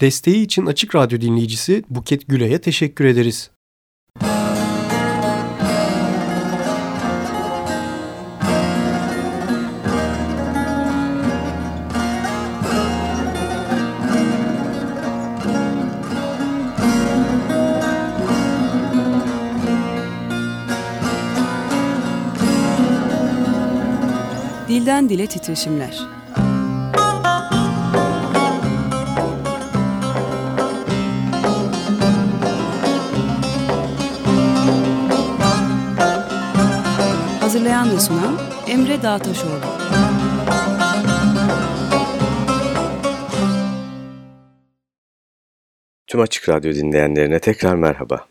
Desteği için Açık Radyo dinleyicisi Buket Güle'ye teşekkür ederiz. Dilden Dile Titreşimler Hazırlayan ve sunan Emre Dağtaşoğlu. Tüm Açık Radyo dinleyenlerine tekrar merhaba.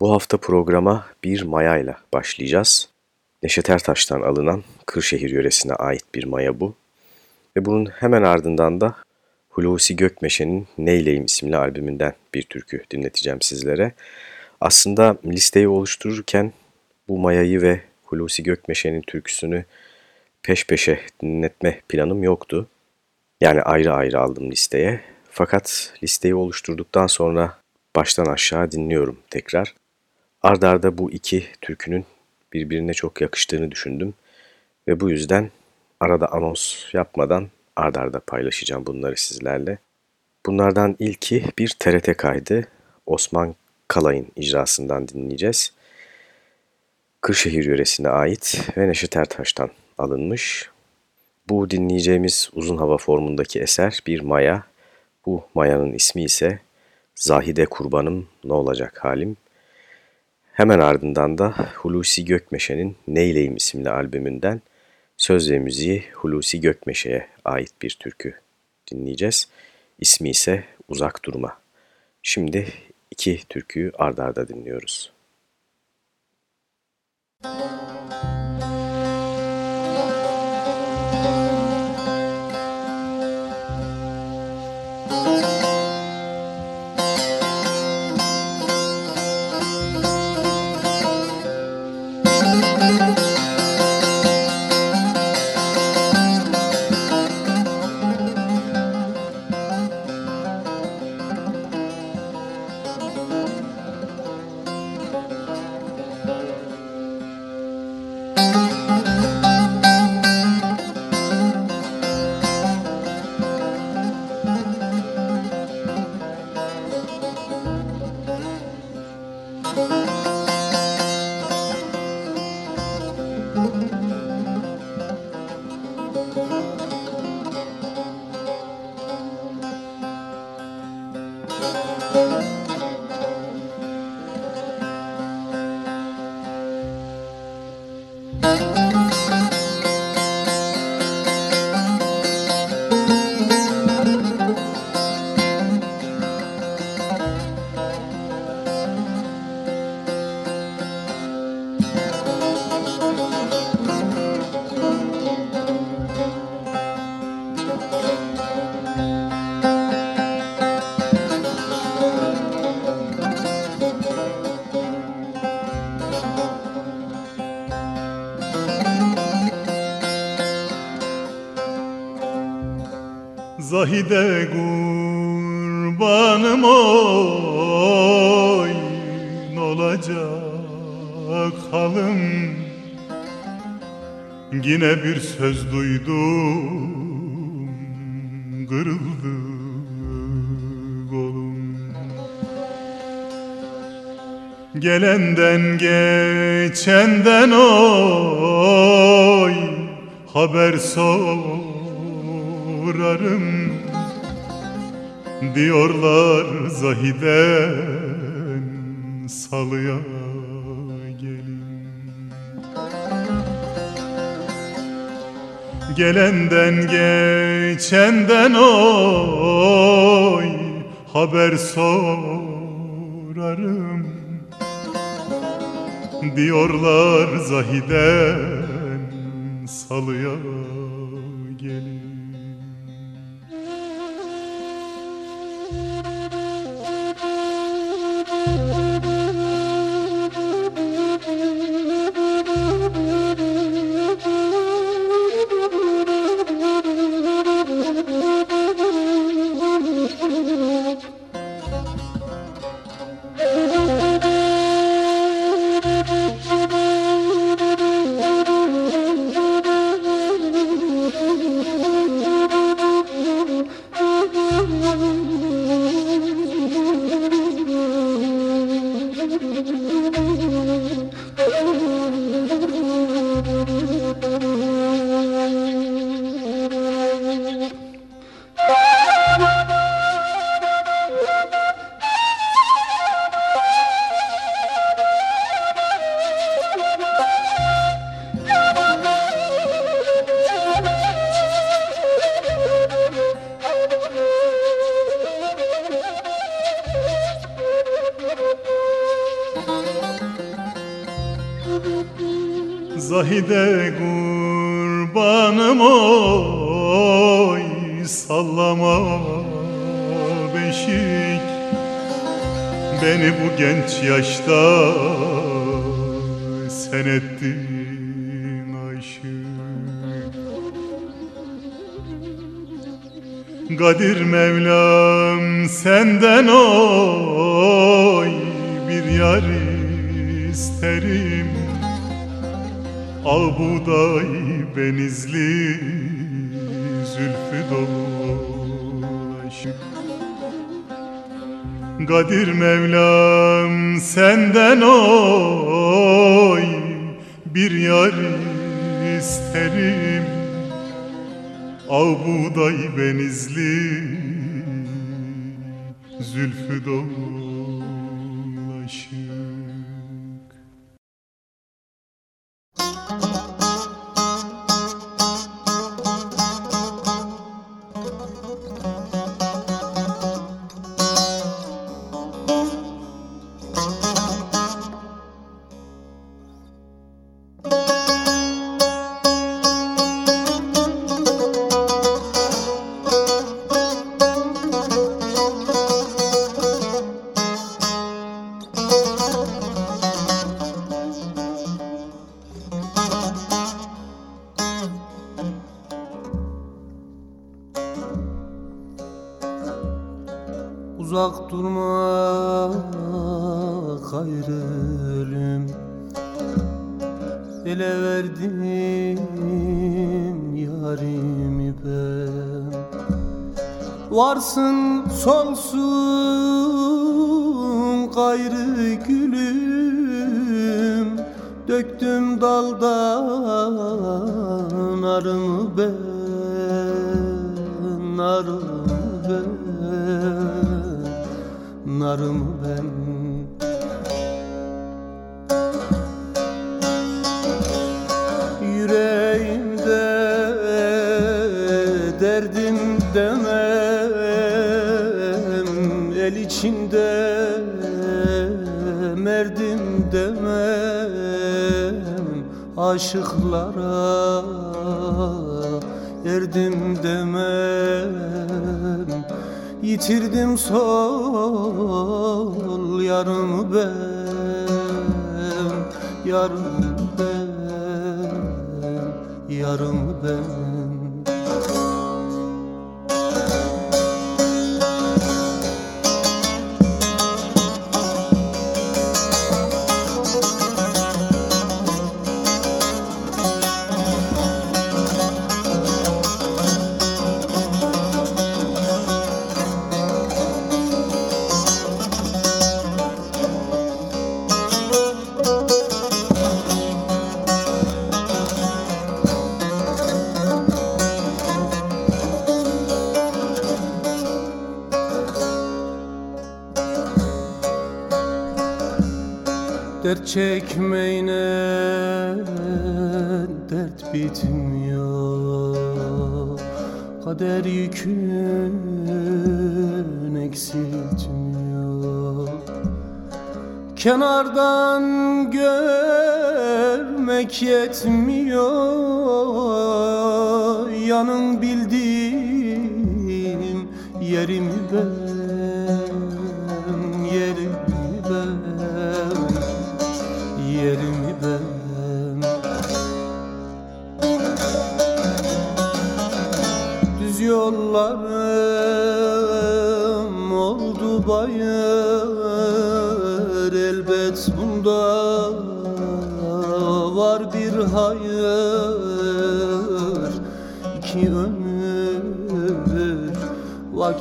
Bu hafta programa bir mayayla başlayacağız. Neşet Ertaş'tan alınan Kırşehir yöresine ait bir maya bu. Ve bunun hemen ardından da Hulusi Gökmeşe'nin Neyleyim isimli albümünden bir türkü dinleteceğim sizlere. Aslında listeyi oluştururken bu mayayı ve Hulusi Gökmeşe'nin türküsünü peş peşe dinletme planım yoktu. Yani ayrı ayrı aldım listeye. Fakat listeyi oluşturduktan sonra baştan aşağı dinliyorum tekrar. Ardarda bu iki türkünün birbirine çok yakıştığını düşündüm ve bu yüzden arada anons yapmadan ardarda paylaşacağım bunları sizlerle. Bunlardan ilki bir TRT kaydı. Osman Kalay'ın icrasından dinleyeceğiz. Kırşehir yöresine ait ve Neşet Ertaş'tan alınmış. Bu dinleyeceğimiz uzun hava formundaki eser bir maya. Bu mayanın ismi ise Zahide Kurbanım Ne Olacak Halim. Hemen ardından da Hulusi Gökmeşe'nin Neyleyim isimli albümünden söz ve müziği Hulusi Gökmeşe'ye ait bir türkü dinleyeceğiz. İsmi ise Uzak Durma. Şimdi iki türküyü ardarda dinliyoruz. Música Zahide kurbanım oy olacak halım. Yine bir söz duydum kırıldı kolum. Gelenden geçenden oy haber sorarım Diyorlar Zahiden salıya gelin. Gelenden geçenden oy haber sorarım. Diyorlar Zahiden salıya That. sol yarım ben yarım ben yarım ben. çekmeyne dert bitmiyor. Kader yükün eksiltmiyor Kenardan görmek yetmiyor. Yanın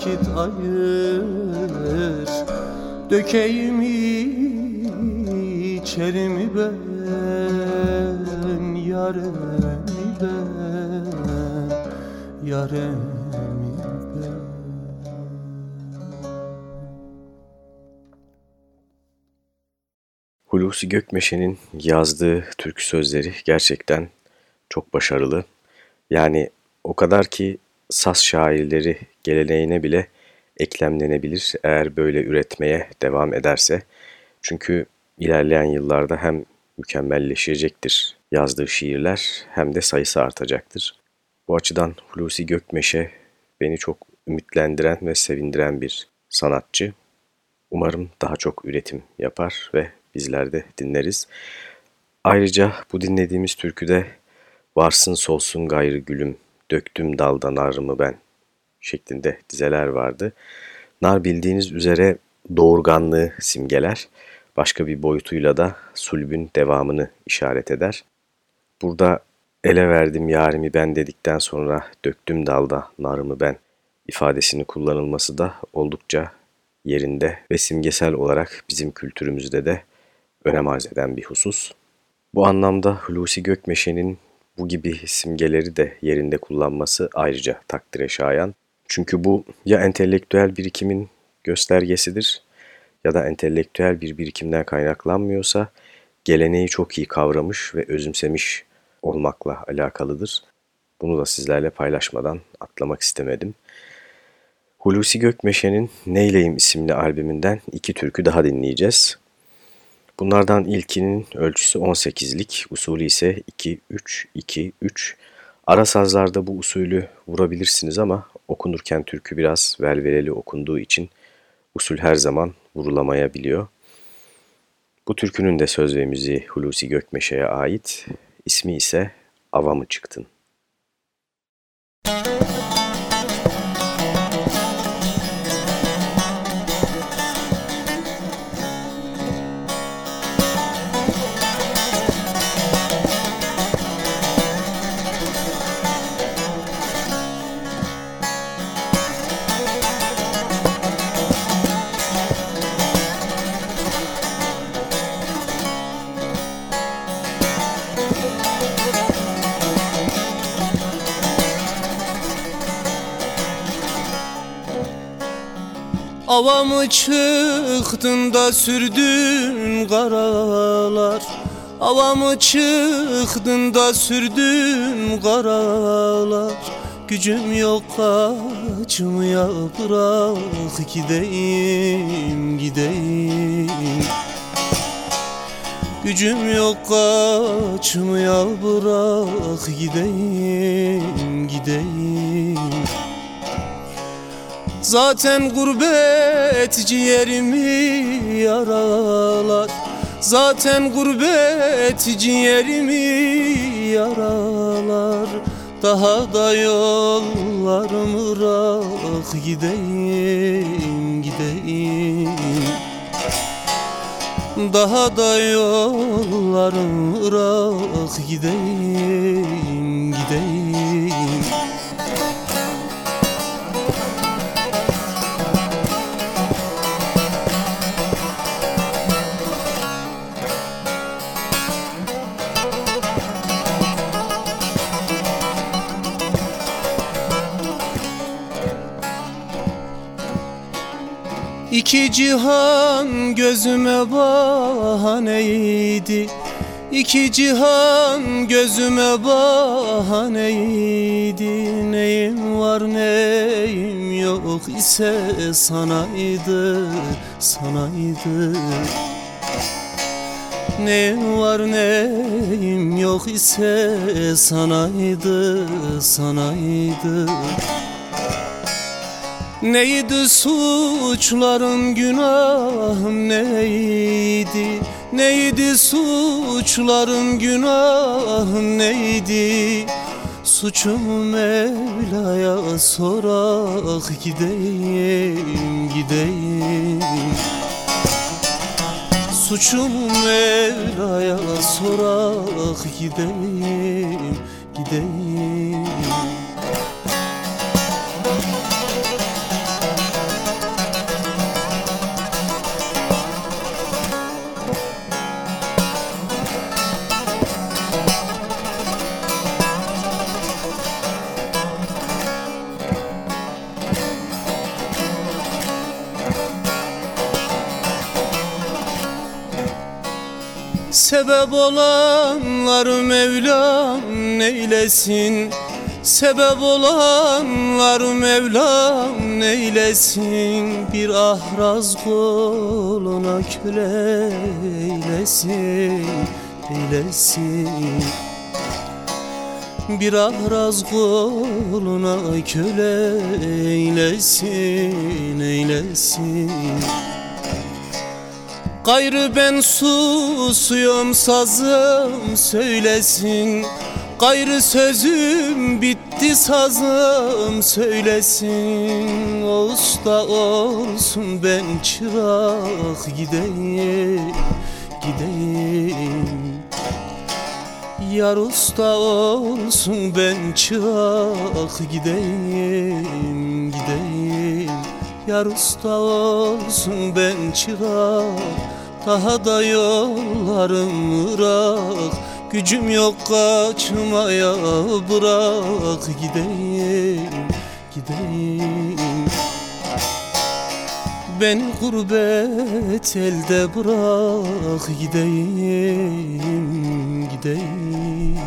vakit ayır Dökeyim içerimi ben Yaremi ben Yaremi ben Hulusi Gökmeşe'nin yazdığı türkü sözleri gerçekten çok başarılı. Yani o kadar ki saz şairleri geleneğine bile eklemlenebilir eğer böyle üretmeye devam ederse. Çünkü ilerleyen yıllarda hem mükemmelleşecektir yazdığı şiirler hem de sayısı artacaktır. Bu açıdan Hulusi Gökmeş'e beni çok ümitlendiren ve sevindiren bir sanatçı. Umarım daha çok üretim yapar ve bizler de dinleriz. Ayrıca bu dinlediğimiz türküde Varsın solsun gayrı gülüm döktüm dalda narımı ben şeklinde dizeler vardı. Nar bildiğiniz üzere doğurganlığı simgeler, başka bir boyutuyla da sulbün devamını işaret eder. Burada ele verdim yarimi ben dedikten sonra döktüm dalda narımı ben ifadesini kullanılması da oldukça yerinde ve simgesel olarak bizim kültürümüzde de önem arz eden bir husus. Bu anlamda Hulusi Gökmeşe'nin bu gibi simgeleri de yerinde kullanması ayrıca takdire şayan. Çünkü bu ya entelektüel birikimin göstergesidir ya da entelektüel bir birikimden kaynaklanmıyorsa geleneği çok iyi kavramış ve özümsemiş olmakla alakalıdır. Bunu da sizlerle paylaşmadan atlamak istemedim. Hulusi Gökmeşe'nin Neyleyim isimli albümünden iki türkü daha dinleyeceğiz. Bunlardan ilkinin ölçüsü 18'lik, usulü ise 2-3-2-3. Ara sazlarda bu usulü vurabilirsiniz ama okunurken türkü biraz velveleli okunduğu için usul her zaman vurulamayabiliyor. Bu türkünün de söz ve müziği Hulusi Gökmeşe'ye ait, ismi ise Ava mı çıktın? Ava mı çıktın da sürdün karalar. Ava mı çıktın da sürdün karalar. Gücüm yok kaçmaya bırak gideyim gideyim. Gücüm yok kaçmaya bırak gideyim gideyim Zaten gurbet ciğerimi yaralar. Zaten gurbet ciğerimi yaralar. Daha da yollarımı rak gideyim gideyim. Daha da yollarımı rak gideyim İki cihan gözüme bahaneydi. İki cihan gözüme bahaneydi. Neyim var neyim yok ise sanaydı Sanaydı. Neyim var neyim yok ise sanaydı Sanaydı Neydi suçlarım günahım neydi? Neydi suçlarım günahım neydi? Suçumu Mevla'ya sorak gideyim gideyim. Suçumu Mevla'ya sorak gideyim gideyim Sebep olanlar Mevlam neylesin? Sebep olanlar Mevlam neylesin? Bir ahraz koluna köleylesin eylesin. Bir ahraz koluna köle eylesin, eylesin Gayrı ben susuyum sazım söylesin. Gayrı sözüm bitti sazım söylesin. O usta olsun ben çırak gideyim gideyim. Yar usta olsun ben çırak gideyim gideyim. Yar usta olsun ben çırak Daha da yollarım ırak Gücüm yok kaçmaya bırak. Gideyim gideyim. Beni gurbet elde bırak. Gideyim gideyim.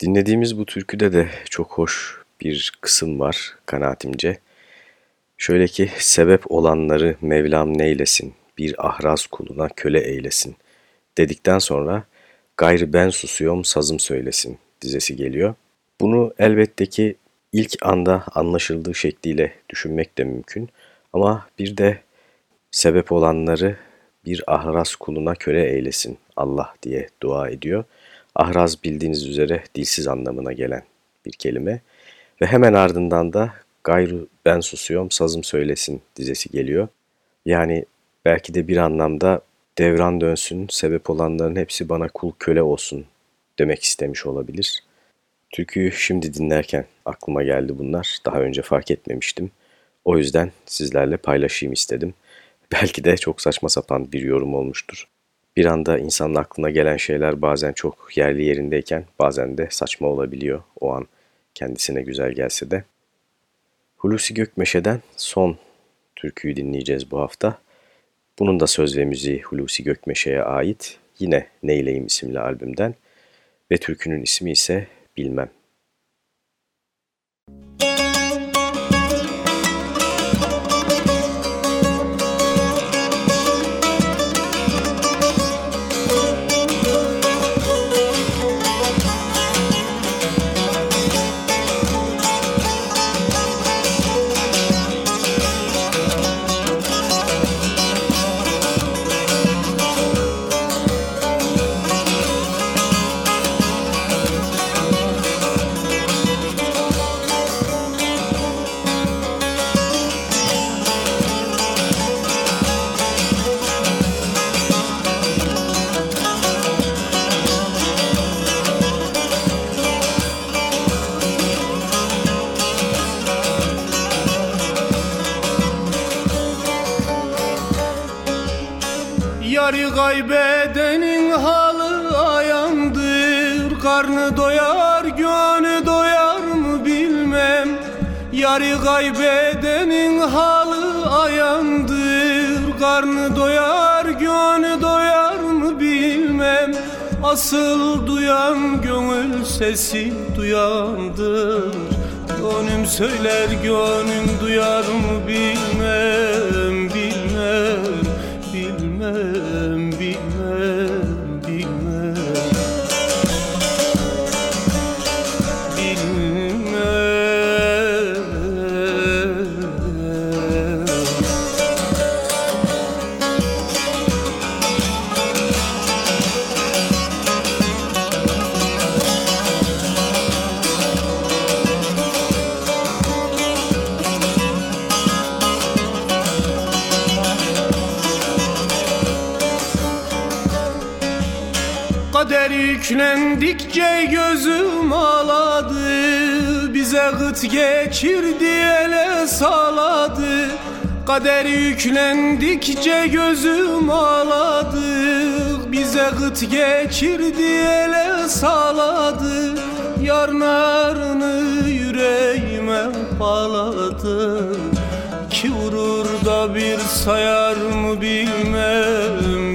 Dinlediğimiz bu türküde de çok hoş bir kısım var kanaatimce. Şöyle ki sebep olanları Mevlam neylesin, bir ahraz kuluna köle eylesin dedikten sonra gayrı ben susuyom sazım söylesin dizesi geliyor. Bunu elbette ki ilk anda anlaşıldığı şekliyle düşünmek de mümkün ama bir de sebep olanları bir ahraz kuluna köle eylesin Allah diye dua ediyor. Ahraz bildiğiniz üzere dilsiz anlamına gelen bir kelime ve hemen ardından da Gayrı ben susuyorum sazım söylesin dizesi geliyor. Yani belki de bir anlamda devran dönsün, sebep olanların hepsi bana kul köle olsun demek istemiş olabilir. Türküyü şimdi dinlerken aklıma geldi bunlar. Daha önce fark etmemiştim. O yüzden sizlerle paylaşayım istedim. Belki de çok saçma sapan bir yorum olmuştur. Bir anda insanın aklına gelen şeyler bazen çok yerli yerindeyken bazen de saçma olabiliyor o an kendisine güzel gelse de. Hulusi Gökmeşe'den son türküyü dinleyeceğiz bu hafta. Bunun da söz ve müziği Hulusi Gökmeşe'ye ait. Yine Neyleyim isimli albümden ve türkünün ismi ise Bilmem. Yarı Yarı kaybedenin halı ayandır. Karnı doyar gönlü doyar mı bilmem. Asıl duyan gönül sesi duyandır. Gönlüm söyler gönlüm duyar mı bilmem yüklendikçe gözüm ağladı Bize gıt geçirdi ele saladı. Kader yüklendikçe gözüm ağladı Bize gıt geçirdi ele saladı. Yarnarını yüreğime bağladı Ki vurur da bir sayar mı bilmem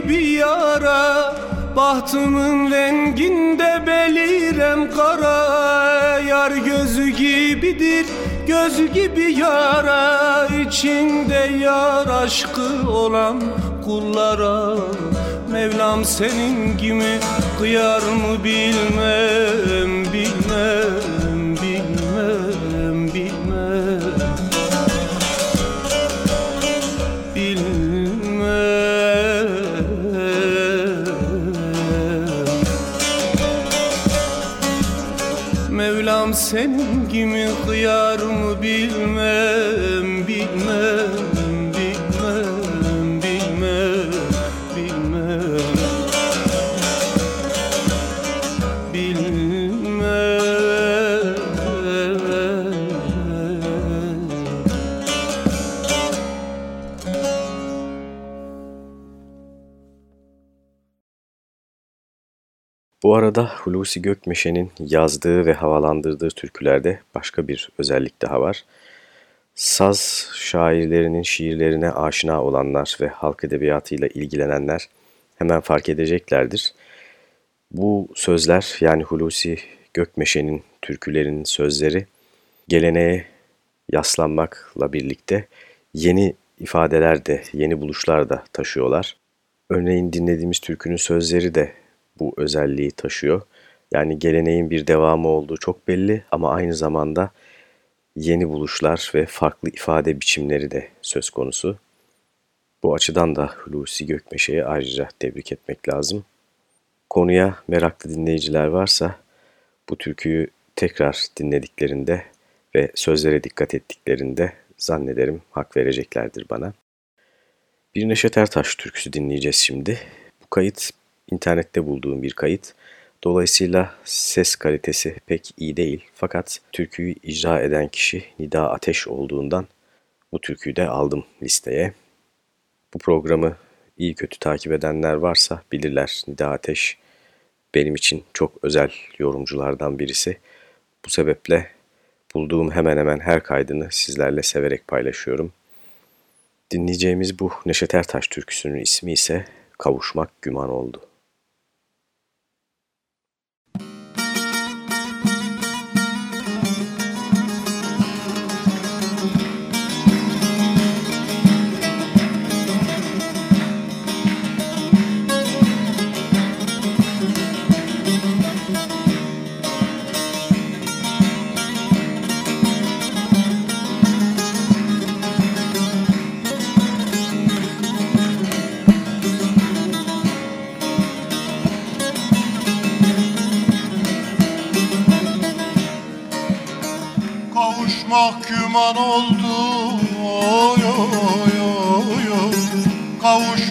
gibi yara Bahtımın renginde beliren kara. Yar gözü gibidir göz gibi yara. İçinde yar aşkı olan kullara. Mevlam senin gibi kıyar mı bilmem Senin gibi kıyar Bu arada Hulusi Gökmeşe'nin yazdığı ve havalandırdığı türkülerde başka bir özellik daha var. Saz şairlerinin şiirlerine aşina olanlar ve halk edebiyatıyla ilgilenenler hemen fark edeceklerdir. Bu sözler yani Hulusi Gökmeşe'nin türkülerinin sözleri geleneğe yaslanmakla birlikte yeni ifadeler de, yeni buluşlar da taşıyorlar. Örneğin dinlediğimiz türkünün sözleri de bu özelliği taşıyor. Yani geleneğin bir devamı olduğu çok belli ama aynı zamanda yeni buluşlar ve farklı ifade biçimleri de söz konusu. Bu açıdan da Hulusi Gökmeşe'yi ayrıca tebrik etmek lazım. Konuya meraklı dinleyiciler varsa bu türküyü tekrar dinlediklerinde ve sözlere dikkat ettiklerinde zannederim hak vereceklerdir bana. Bir Neşet Ertaş türküsü dinleyeceğiz şimdi. Bu kayıt internette bulduğum bir kayıt. Dolayısıyla ses kalitesi pek iyi değil. Fakat türküyü icra eden kişi Nida Ateş olduğundan bu türküyü de aldım listeye. Bu programı iyi kötü takip edenler varsa bilirler Nida Ateş benim için çok özel yorumculardan birisi. Bu sebeple bulduğum hemen hemen her kaydını sizlerle severek paylaşıyorum. Dinleyeceğimiz bu Neşet Ertaş türküsünün ismi ise Kavuşmak Güman oldu.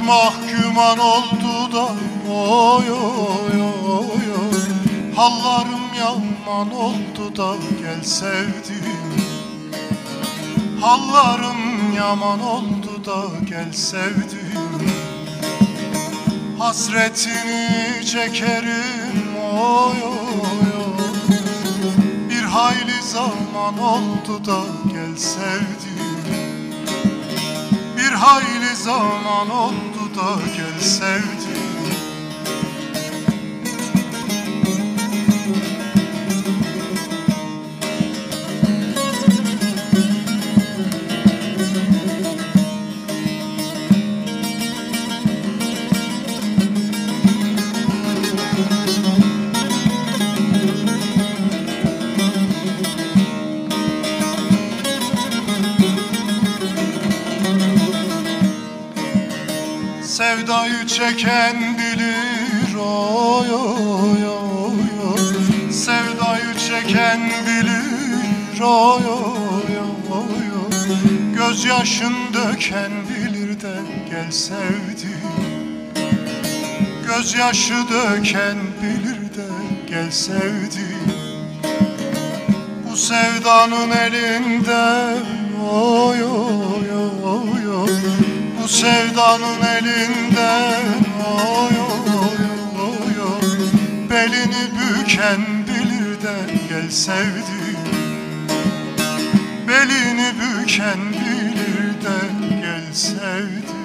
Güman oldu da oy oy oy oy. Hallarım yaman oldu da gel sevdim. Hallarım yaman oldu da gel sevdim. Hasretini çekerim oy oy oy. Bir hayli zaman oldu da gel sevdim. Bir hayli zaman oldu da gel sevdim oy oy oy Gözyaşın döken bilir de gel sevdim Gözyaşı döken bilir de gel sevdim Bu sevdanın elinde oy oy oy oy. Bu sevdanın elinde oy oy oy oy. Belini büken bilir de gel sevdim belini büken bilir de gel sevdim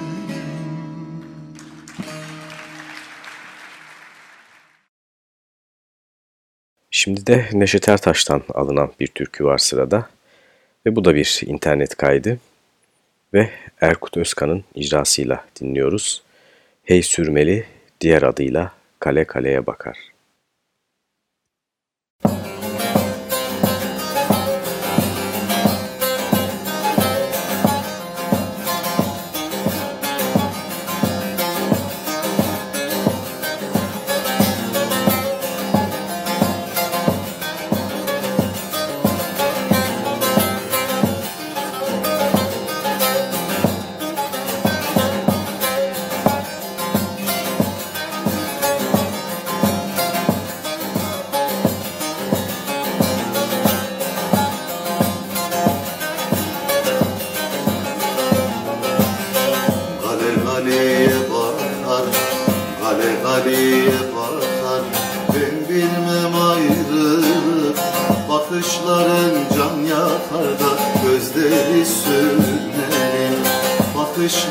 Şimdi de Neşet Ertaş'tan alınan bir türkü var sırada. Ve bu da bir internet kaydı. Ve Erkut Özkan'ın icrasıyla dinliyoruz. Hey Sürmeli diğer adıyla Kale Kaleye Bakar.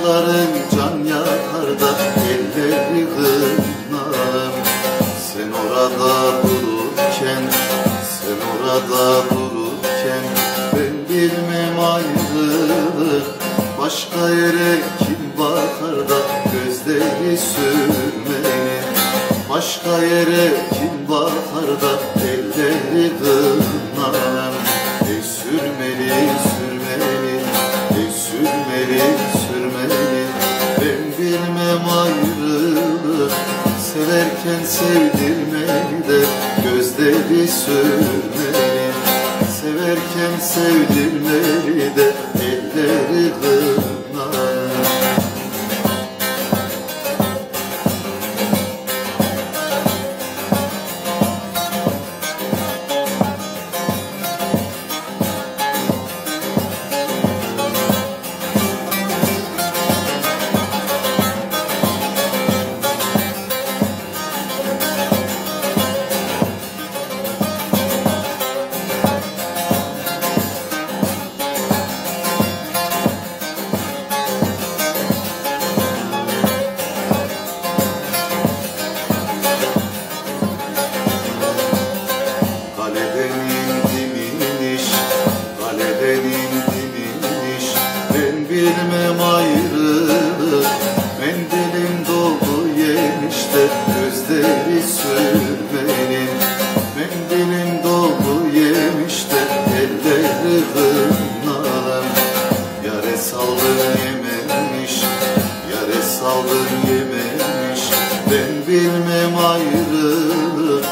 Saçların can yakar da elleri hınarım Sen orada dururken, sen orada dururken Ben bilmem ayrılık. Başka yere kim bakar da Gözleri sürmenin başka yere kim bakar da elleri hınarım sevdirmeyi de gözleri sürmeyi Severken sevdirmeyi de sür benim Mendilim dolu yemiş de elleri hırnalar. Yare saldın yememiş, yare saldın yememiş. Ben bilmem ayrılık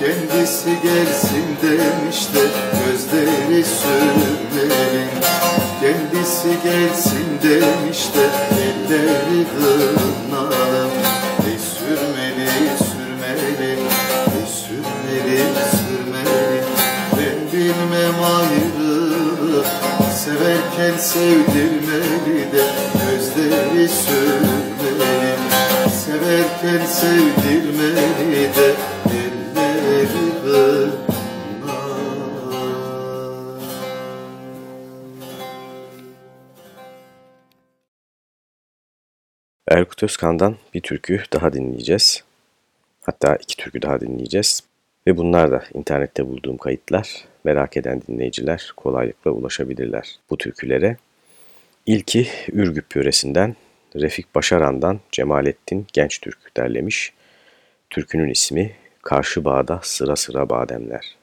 kendisi gelsin demiş de Gözleri sürmenin kendisi gelsin demiş de Elleri hırnalar. Erkut Özkan'dan bir türkü daha dinleyeceğiz. Hatta iki türkü daha dinleyeceğiz. Ve bunlar da internette bulduğum kayıtlar. Merak eden dinleyiciler kolaylıkla ulaşabilirler bu türkülere. İlki Ürgüp yöresinden Refik Başaran'dan Cemalettin Genç Türk derlemiş. Türkünün ismi Karşı Bağda Sıra Sıra Bademler.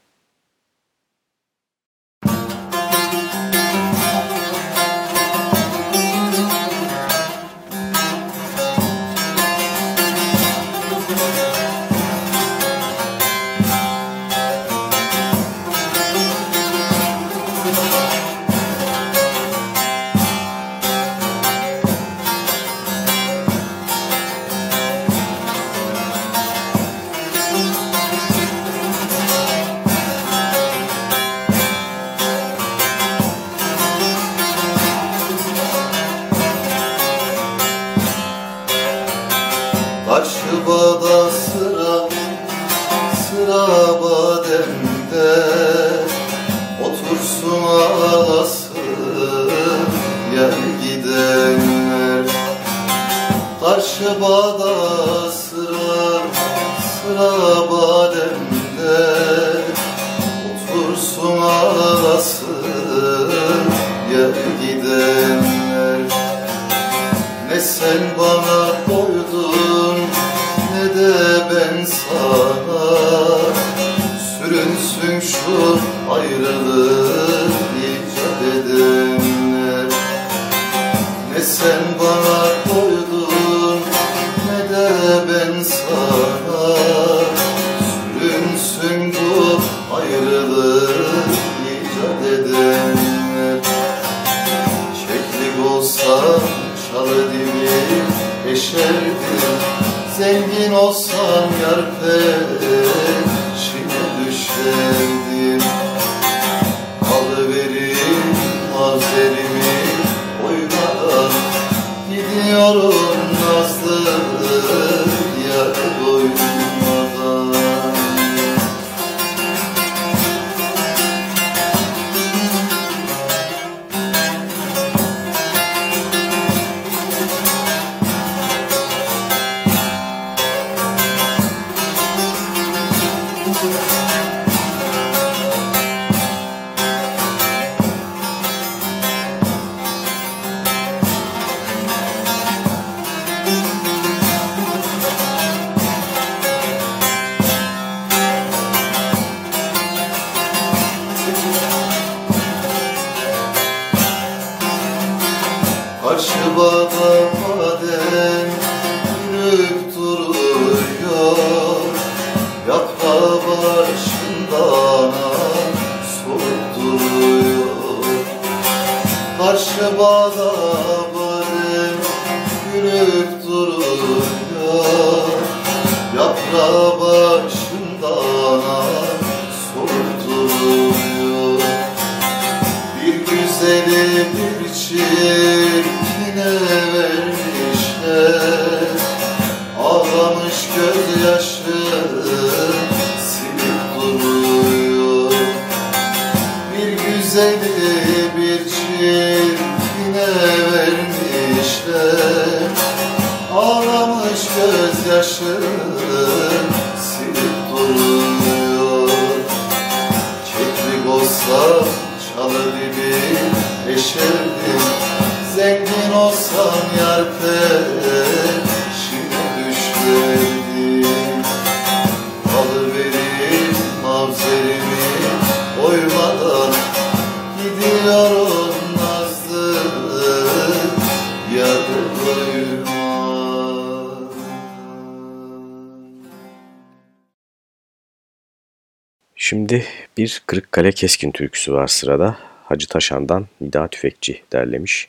Şimdi bir Kırıkkale Keskin türküsü var sırada. Hacı Taşan'dan Nida Tüfekçi derlemiş.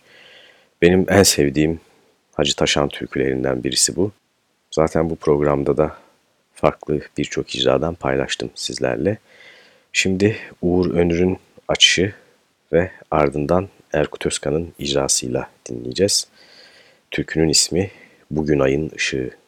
Benim en sevdiğim Hacı Taşan türkülerinden birisi bu. Zaten bu programda da farklı birçok icradan paylaştım sizlerle. Şimdi Uğur Önür'ün açışı ve ardından Erkut Özkan'ın icrasıyla dinleyeceğiz. Türkünün ismi Bugün Ayın Işığı.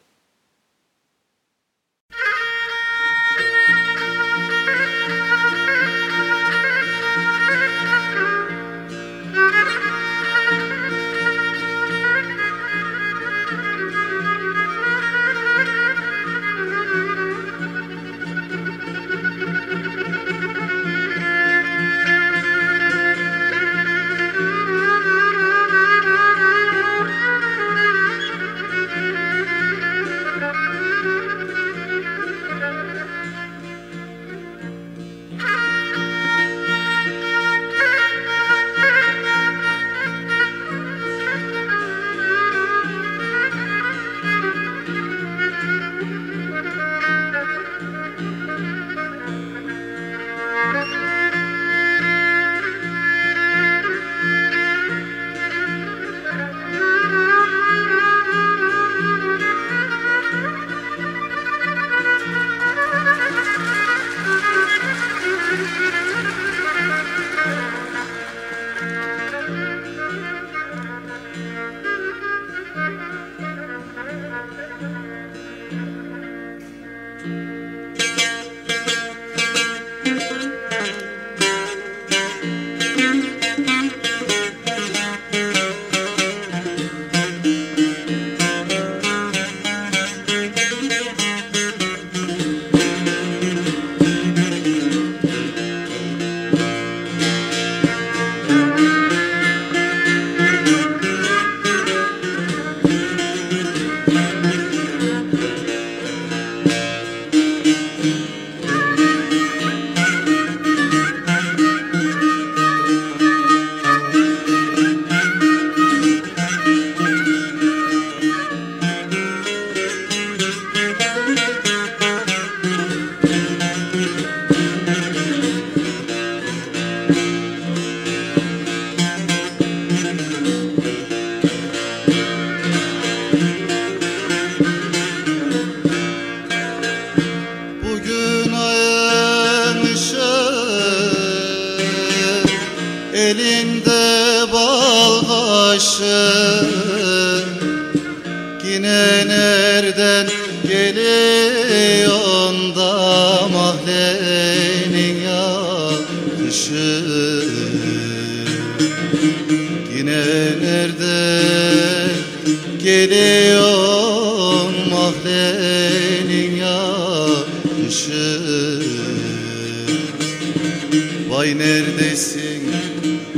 Vay neredesin,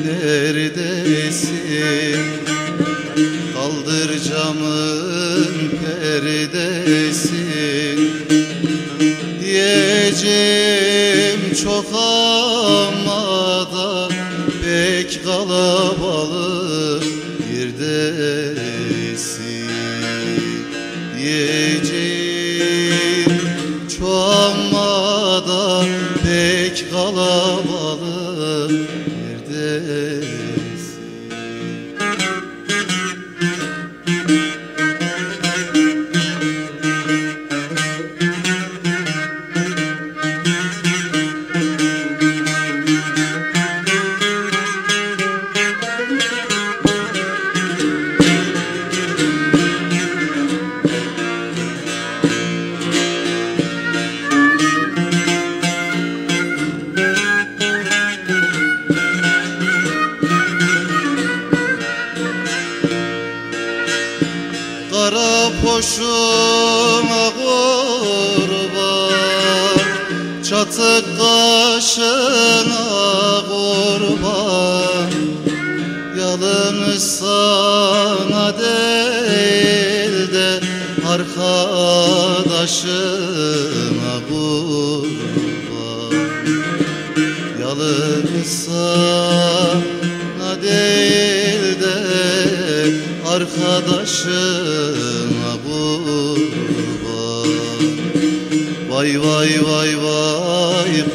neredesin? Kaldır camın perdesin. Diyeceğim çok ama da pek kalabalık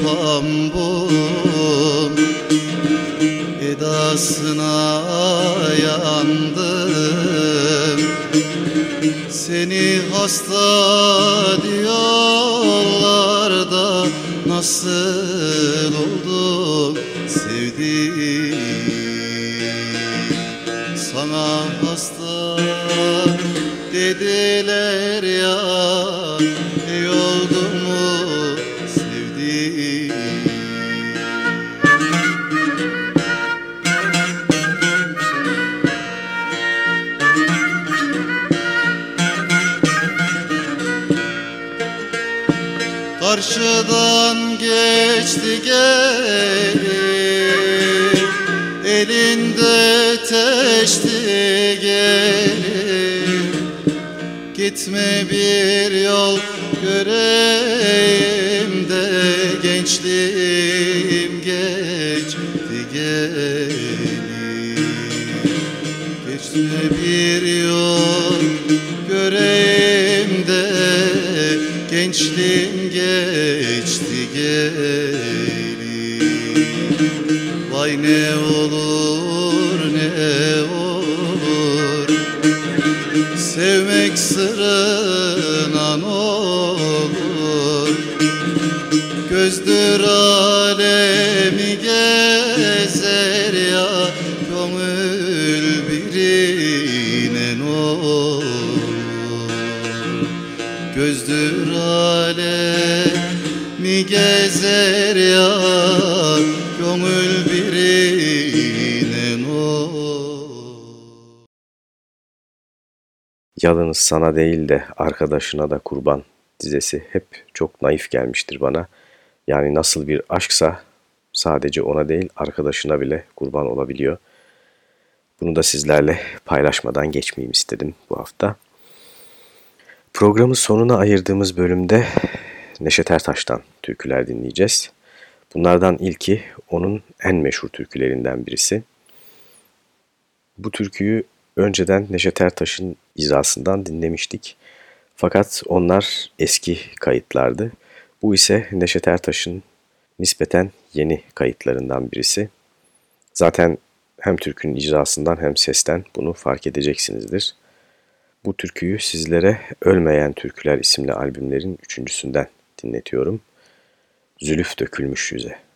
pambum Edasına yandım. Seni hasta diyorlar da Nasıl oldum Karşıdan geçti gelip Elinde teşti gelip Gitme bir yol göreyim de Gençliğim geçti gelip Geçme bir yol gelip Vay ne olur ne olur. Sevmek sırrına olur. Gözdür alemi gezer ya Gönül birine olur. Gözdür alemi gezer ya Gönül birine olur Yalnız sana değil de arkadaşına da kurban dizesi hep çok naif gelmiştir bana. Yani nasıl bir aşksa sadece ona değil arkadaşına bile kurban olabiliyor. Bunu da sizlerle paylaşmadan geçmeyeyim istedim bu hafta. Programın sonuna ayırdığımız bölümde Neşet Ertaş'tan türküler dinleyeceğiz. Bunlardan ilki onun en meşhur türkülerinden birisi. Bu türküyü önceden Neşet Ertaş'ın icrasından dinlemiştik. Fakat onlar eski kayıtlardı. Bu ise Neşet Ertaş'ın nispeten yeni kayıtlarından birisi. Zaten hem türkünün icrasından hem sesten bunu fark edeceksinizdir. Bu türküyü sizlere Ölmeyen Türküler isimli albümlerin üçüncüsünden dinletiyorum. Zülüf dökülmüş yüze.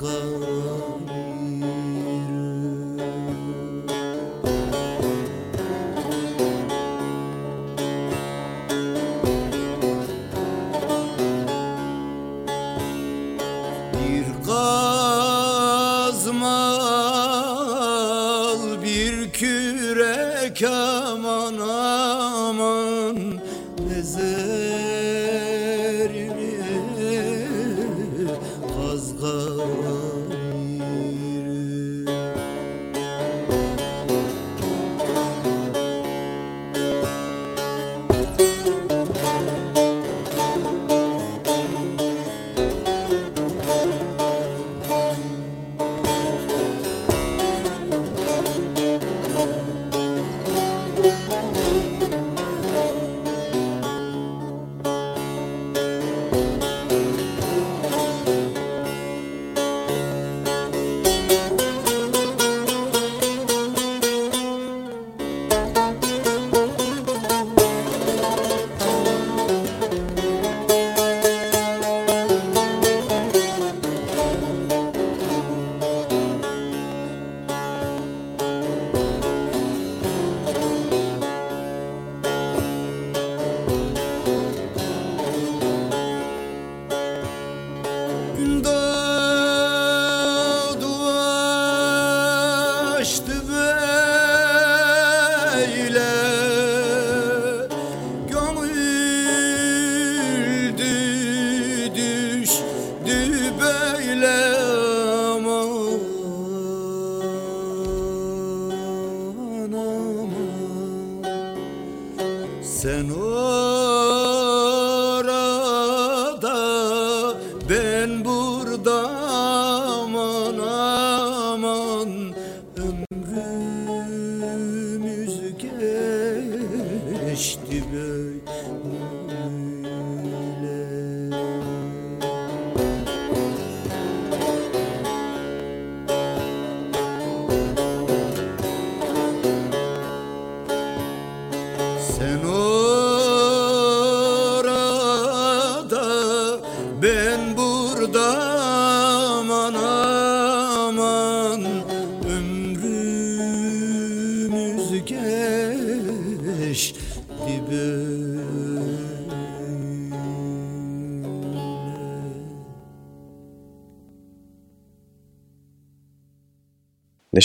go.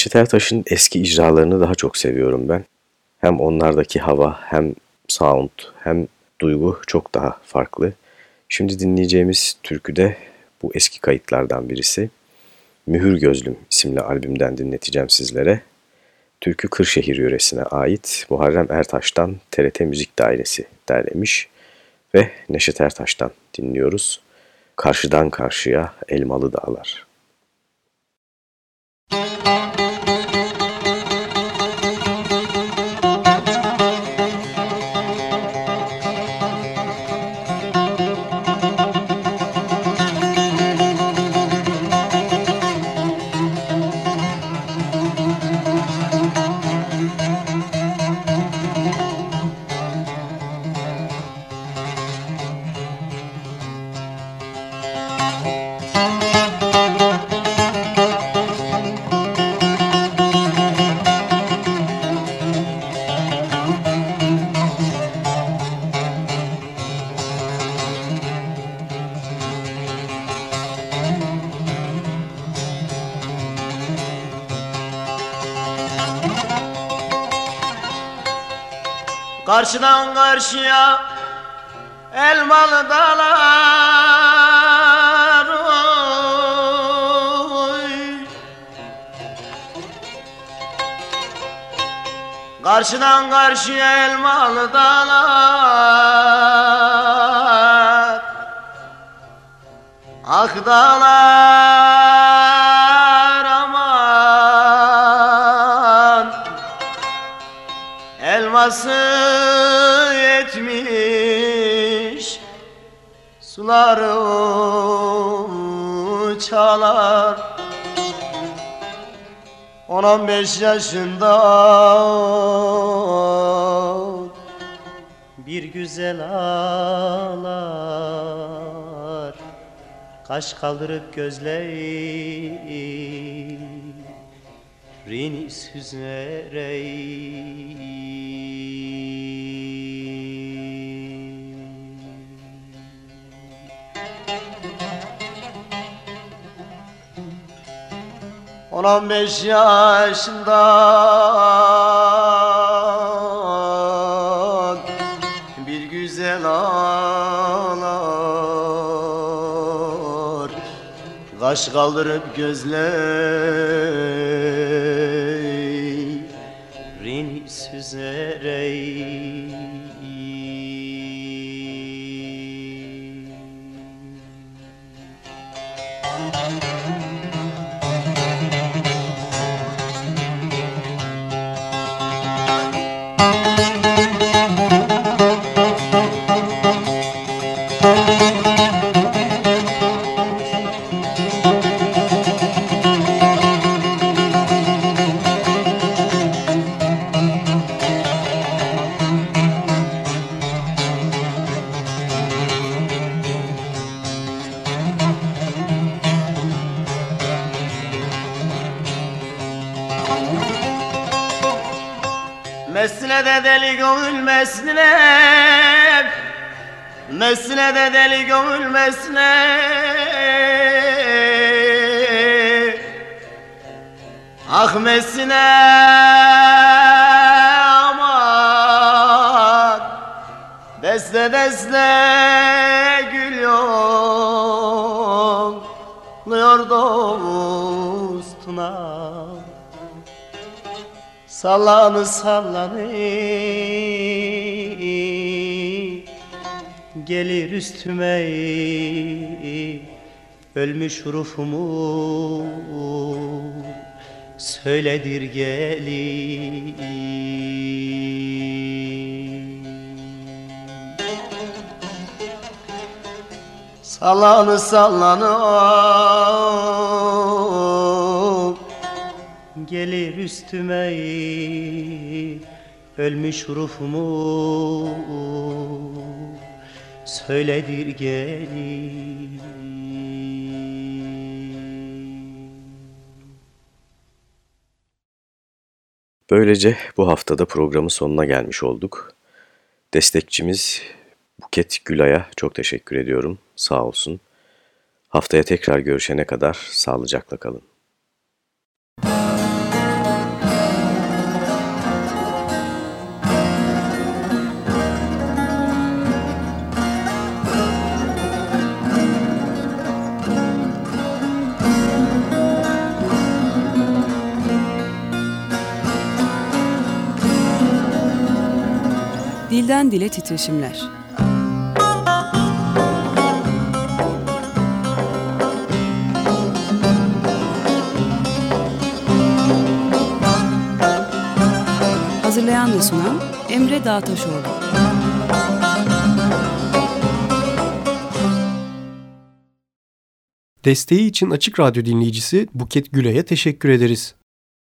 Neşet Ertaş'ın eski icralarını daha çok seviyorum ben. Hem onlardaki hava hem sound hem duygu çok daha farklı. Şimdi dinleyeceğimiz türkü de bu eski kayıtlardan birisi. Mühür Gözlüm isimli albümden dinleteceğim sizlere. Türkü Kırşehir yöresine ait Muharrem Ertaş'tan TRT Müzik Dairesi derlemiş ve Neşet Ertaş'tan dinliyoruz. Karşıdan karşıya Elmalı Dağlar. Karşıdan karşıya elmalı dağlar oy. Karşıdan karşıya elmalı dağlar Ak dağlar Suları çalar On on beş yaşında. Bir güzel ağlar. Kaş kaldırıp gözlerini süzerek On on beş yaşında. Bir güzel ağlar. Kaş kaldırıp gözlerini Mesne de deli gönül mesne. Ah mesne aman. Deste deste gül yolluyor dostuna Sallanı sallanı Gelir üstüme. Ölmüş ruhumu Söyledir gelin. Sallanı sallanı Gelir üstüme. Ölmüş ruhumu Söyledir gelin Böylece bu haftada programın sonuna gelmiş olduk. Destekçimiz Buket Gülay'a çok teşekkür ediyorum. Sağ olsun. Haftaya tekrar görüşene kadar sağlıcakla kalın. Dilden Dile Titreşimler Hazırlayan ve sunan Emre Dağtaşoğlu. Desteği için Açık Radyo dinleyicisi Buket Güle'ye teşekkür ederiz.